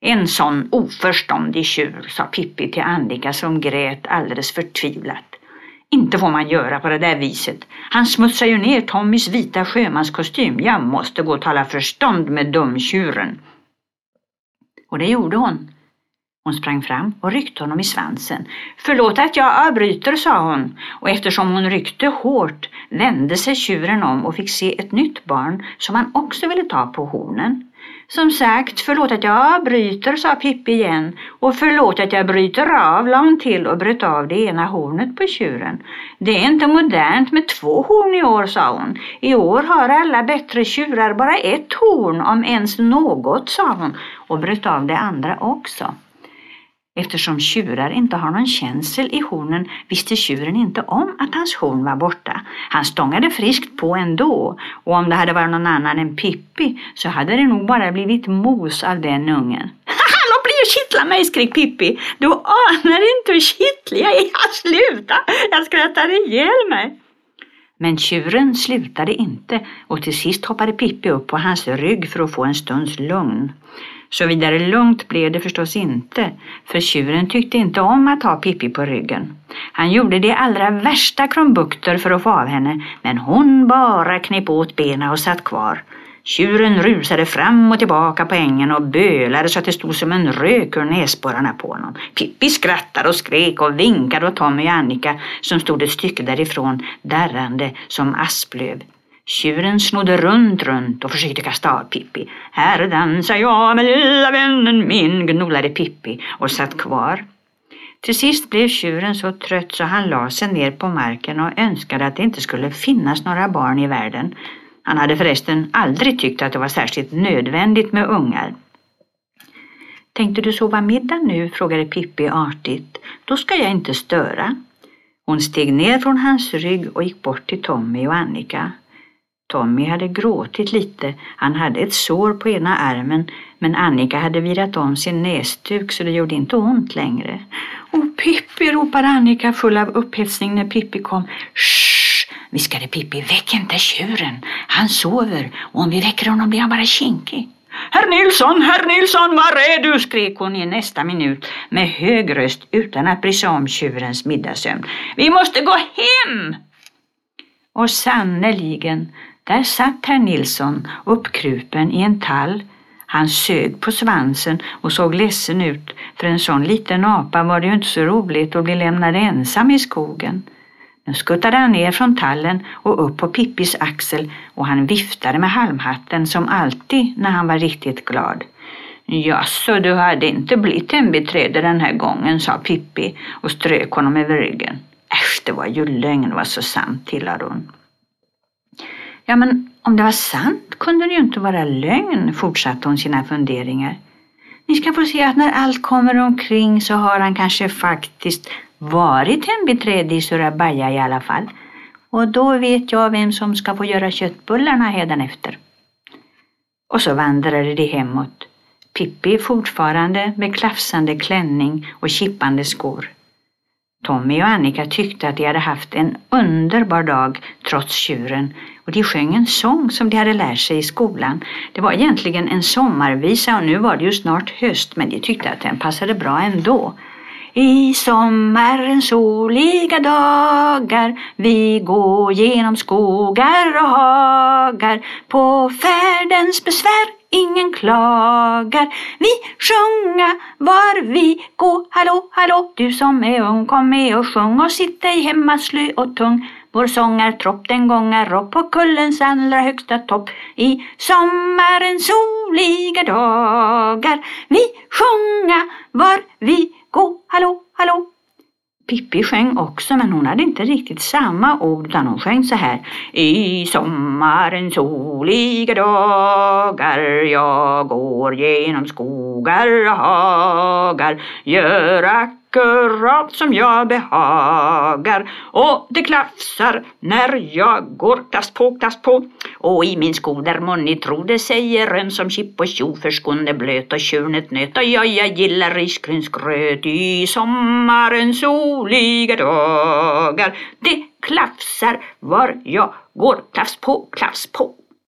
En sån oförståndig tjur, sa Pippi till Annika som grät alldeles förtvivlat. Inte får man göra på det där viset. Han smutsar ju ner Tommys vita sjömanskostym. Jag måste gå och tala förstånd med dumtjuren. Och det gjorde hon. Hon sprang fram och ryckte honom i svansen. Förlåt att jag avbryter, sa hon, och eftersom hon ryckte hårt vände sig tjuren om och fick se ett nytt barn som han också ville ta på hornen. Som sagt, förlåt att jag avbryter, sa Pippi igen. Och förlåt att jag bryter av, la hon till och bröt av det ena hornet på tjuren. Det är inte modernt med två horn i år, sa hon. I år har alla bättre tjurar bara ett horn, om ens något, sa hon och bröt av det andra också. Eftersom tjurar inte har någon känsel i hornen visste tjuren inte om att hans horn var borta. Han stångade friskt på ändå och om det hade varit någon annan än Pippi så hade det nog bara blivit mos av den ungen. Haha, låt bli att kittla mig, skrek Pippi. Du anar inte hur kittlig jag är. Sluta, jag skrattar ihjäl mig. Men tjuren slutade inte och till sist hoppade Pippi upp på hans rygg för att få en stunds lugn. Så vidare lugnt blev det förstås inte, för tjuren tyckte inte om att ha Pippi på ryggen. Han gjorde de allra värsta krumbukter för att få av henne, men hon bara knep åt benen och satt kvar. Tjuren rusade fram och tillbaka på ängen och bölade så att det stod som en rök ur näsborrarna på honom. Pippi skrattade och skrek och vinkade åt Tommy och Annika som stod ett stycke därifrån darrande som asplöv. Tjuren snodde runt, runt och försökte kasta av Pippi. Här dansar jag med lilla vännen min, gnolade Pippi och satt kvar. Till sist blev tjuren så trött så han la sig ner på marken och önskade att det inte skulle finnas några barn i världen. Han hade förresten aldrig tyckt att det var särskilt nödvändigt med ungar. Tänkte du sova middag nu? frågade Pippi artigt. Då ska jag inte störa. Hon steg ner från hans rygg och gick bort till Tommy och Annika. Tommy hade gråtit lite. Han hade ett sår på ena armen men Annika hade virat om sin näsduk så det gjorde inte ont längre. Åh Pippi, ropade Annika full av upphetsning när Pippi kom. Viskade Pippi, väck inte tjuren. Han sover och om vi väcker honom blir han bara kinkig. Herr Nilsson, herr Nilsson, var är du? skrek hon i nästa minut med hög röst utan att bry sig om tjurens middagssömn. Vi måste gå hem! Och sannerligen, där satt herr Nilsson uppkrupen i en tall. Han sög på svansen och såg ledsen ut. För en sån liten apa var det ju inte så roligt att bli lämnad ensam i skogen. Nu skuttade han ner från tallen och upp på Pippis axel och han viftade med halmhatten som alltid när han var riktigt glad. Jaså, du hade inte blivit hembiträde den här gången, sa Pippi och strök honom över ryggen. Äsch, det var ju lögn, var så sant, tillade hon. Ja, men om det var sant kunde det ju inte vara lögn, fortsatte hon sina funderingar. Ni ska få se att när allt kommer omkring så har han kanske faktiskt varit hembiträde i Surabaya i alla fall. Och då vet jag vem som ska få göra köttbullarna hädanefter. Och så vandrade de hemåt. Pippi fortfarande med klafsande klänning och kippande skor. Tommy och Annika tyckte att de hade haft en underbar dag trots tjuren och de sjöng en sång som de hade lärt sig i skolan. Det var egentligen en sommarvisa och nu var det ju snart höst men de tyckte att den passade bra ändå. I sommarens soliga dagar vi går genom skogar och hagar på färdens besvär ingen klagar. Vi sjunga var vi går. Hallå, hallå, du som är ung, kom med och sjung och sitt ej hemma slö och tung. Vår sångartropp den gångar upp på kullens allra högsta topp i sommarens soliga dagar. Vi sjunga var vi Go, Hallå, hallå, Pippi sjöng också men hon hade inte riktigt samma ord utan hon sjöng så här. I sommarens soliga dagar jag går genom skogar och hagar gör akkurat som jag behagar. Och det klafsar när jag går klass på, klass på. Och i min sko där må ni tro det säger en som chipp och tjo för skon är blöt och tjurnet nöt. Och ja jag gillar risgrynsgröt i sommarens soliga dagar. Det klafsar var jag går klass på, klass på.